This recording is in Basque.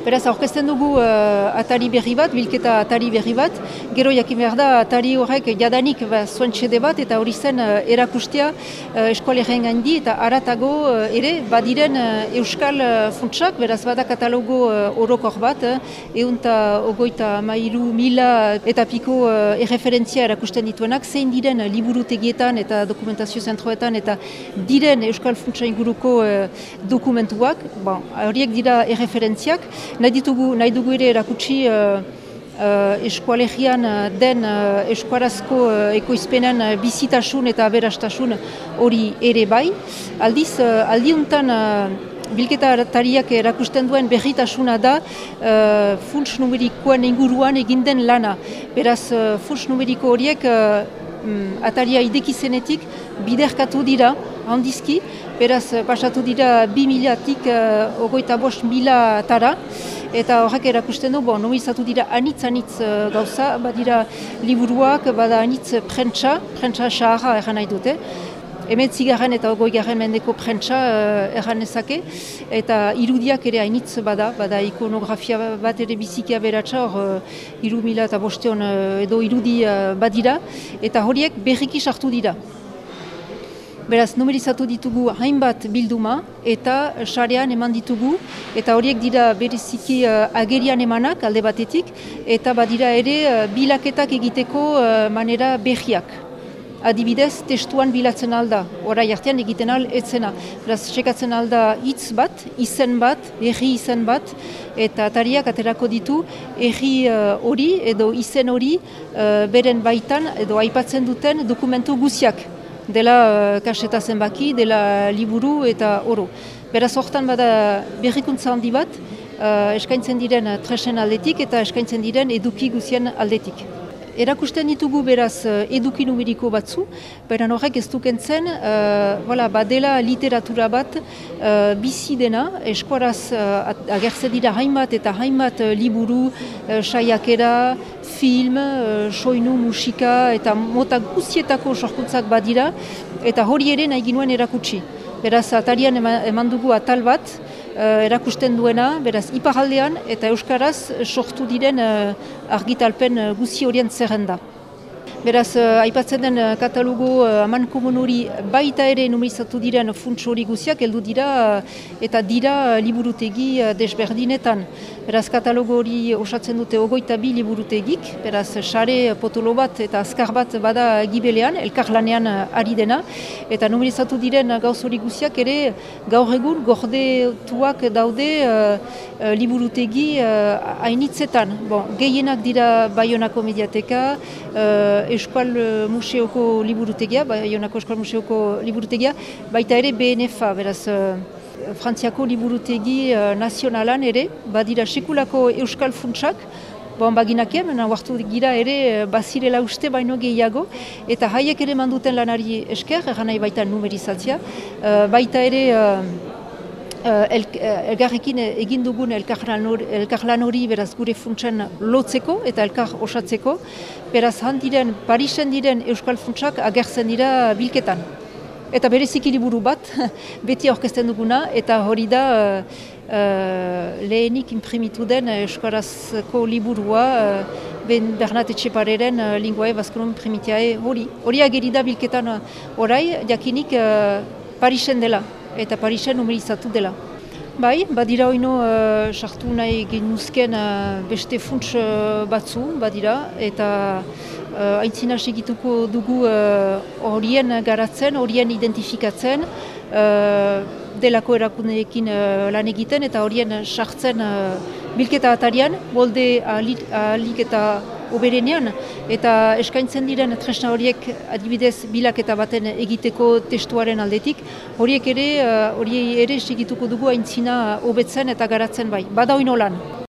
Beraz, aurkezten dugu uh, atari berri bat, bilketa atari berri bat, gero jakin behar da atari horrek jadanik ba, zuen txede bat, eta hori zen uh, erakustea uh, eskualeren gaindi, eta aratago uh, ere, badiren uh, euskal uh, funtsak, beraz bada katalogo uh, orokor bat, uh, eunta ogoita mailu mila eta piko uh, erreferentzia erakusten dituenak, zein diren liburutegietan eta dokumentazio zentroetan, eta diren euskal funtsa inguruko uh, dokumentuak, bon, horiek dira erreferentziak, nahi ditugu nahi dugu ere erakutsi uh, eskualegian den uh, eskuarazko uh, ekoizpenen uh, bizitasun eta aberastasun hori ere bai. Aldiz, uh, aldiuntan uh, bilketa tariak erakusten duen berritasuna da uh, funts numerikoen inguruan egin den lana. Beraz, uh, funts numeriko horiek uh, ataria idekizenetik biderkatu dira handizki, beraz pasatu dira bi milatik uh, ogoita bost mila tara, eta horrek erakusten du, bon, nomizatu dira anitz-anitz uh, gauza, badira liburuak, bada anitz prentsa, prentsa xaharra erran nahi dute, hemen zigarren eta ogoi garren mendeko prentsa uh, erran ezake, eta irudiak ere hainitz bada, bada ikonografia bat ere bizikia beratxa, hor uh, iru mila eta bosteon uh, edo irudi uh, badira, eta horiek berriki sartu dira. Beraz, numerizatu ditugu hainbat bilduma eta sarean eman ditugu eta horiek dira bereziki uh, agerian emanak alde batetik eta badira ere uh, bilaketak egiteko uh, manera behiak. Adibidez, testuan bilatzen alda, orai artean egiten al etzena. Beraz, sekatzen alda hitz bat, izen bat, erri izen bat, eta atariak aterako ditu erri hori edo izen hori uh, beren baitan edo aipatzen duten dokumentu guziak dela uh, kaseta zenbaki, dela liburu eta oro. Beraz hortan bada berrikuntza handi bat, uh, eskaintzen diren tresen aldetik eta eskaintzen diren eduki guzien aldetik. Erakusten ditugu beraz eduki numeriko batzu, beran horrek ez dukentzen, uh, voilà, badela literatura bat uh, bizi dena, eskuaraz uh, agertzen dira hainbat eta hainbat uh, liburu, saiakera, film, uh, soinu, musika eta mota guzietako sorkuntzak badira, eta hori ere nahi ginuen erakutsi. Beraz, atarian eman dugu atal bat, erakusten duena, beraz, iparaldean eta euskaraz sortu diren uh, argitalpen uh, guzi horien zerrenda. Beraz, uh, aipatzen den uh, katalogo uh, aman komun hori baita ere numerizatu diren funts hori guziak, heldu dira eta dira liburutegi uh, desberdinetan. Beraz, katalogo hori osatzen dute ogoita bi liburutegik, beraz, sare potolo bat eta azkar bat bada gibelean, elkar lanean ari dena, eta numerizatu diren gauz hori guziak ere gaur egun gordetuak daude uh, liburutegi uh, hainitzetan. Bon, gehienak dira Bayonako mediateka, Eskual Museoko liburutegia, Baionako Eskual Museoko liburutegia, baita ere BNFA, beraz, Frantziako liburutegi nazionalan ere, badira sekulako Euskal Funtsak, bon, baginakia, mena huartu gira ere bazirela uste baino gehiago, eta haiek ere manduten lanari esker, eran nahi baita numerizatzia, baita ere Uh, elgarrekin egin dugun elkarlan hori beraz gure funtsen lotzeko eta elkar osatzeko, beraz handiren, Parisen diren Euskal Funtsak agertzen dira bilketan. Eta bereziki liburu bat, beti aurkezten duguna, eta hori da uh, lehenik imprimitu den Euskarazko liburua uh, ben Bernat Etxepareren uh, linguae bazkonon primitiae hori. Hori agerida bilketan orai, jakinik uh, Parisen dela eta Parisen numerizatu dela. Bai, badira oino uh, sartu nahi genuzken uh, beste funts uh, batzu, badira, eta uh, aintzina segituko dugu horien garatzen, horien identifikatzen, uh, delako erakundeekin uh, lan egiten, eta horien sartzen uh, bilketa atarian, bolde ahalik eta oberenean, eta eskaintzen diren tresna horiek adibidez bilaketa baten egiteko testuaren aldetik, horiek ere, uh, hori ere segituko dugu aintzina hobetzen eta garatzen bai, bada lan.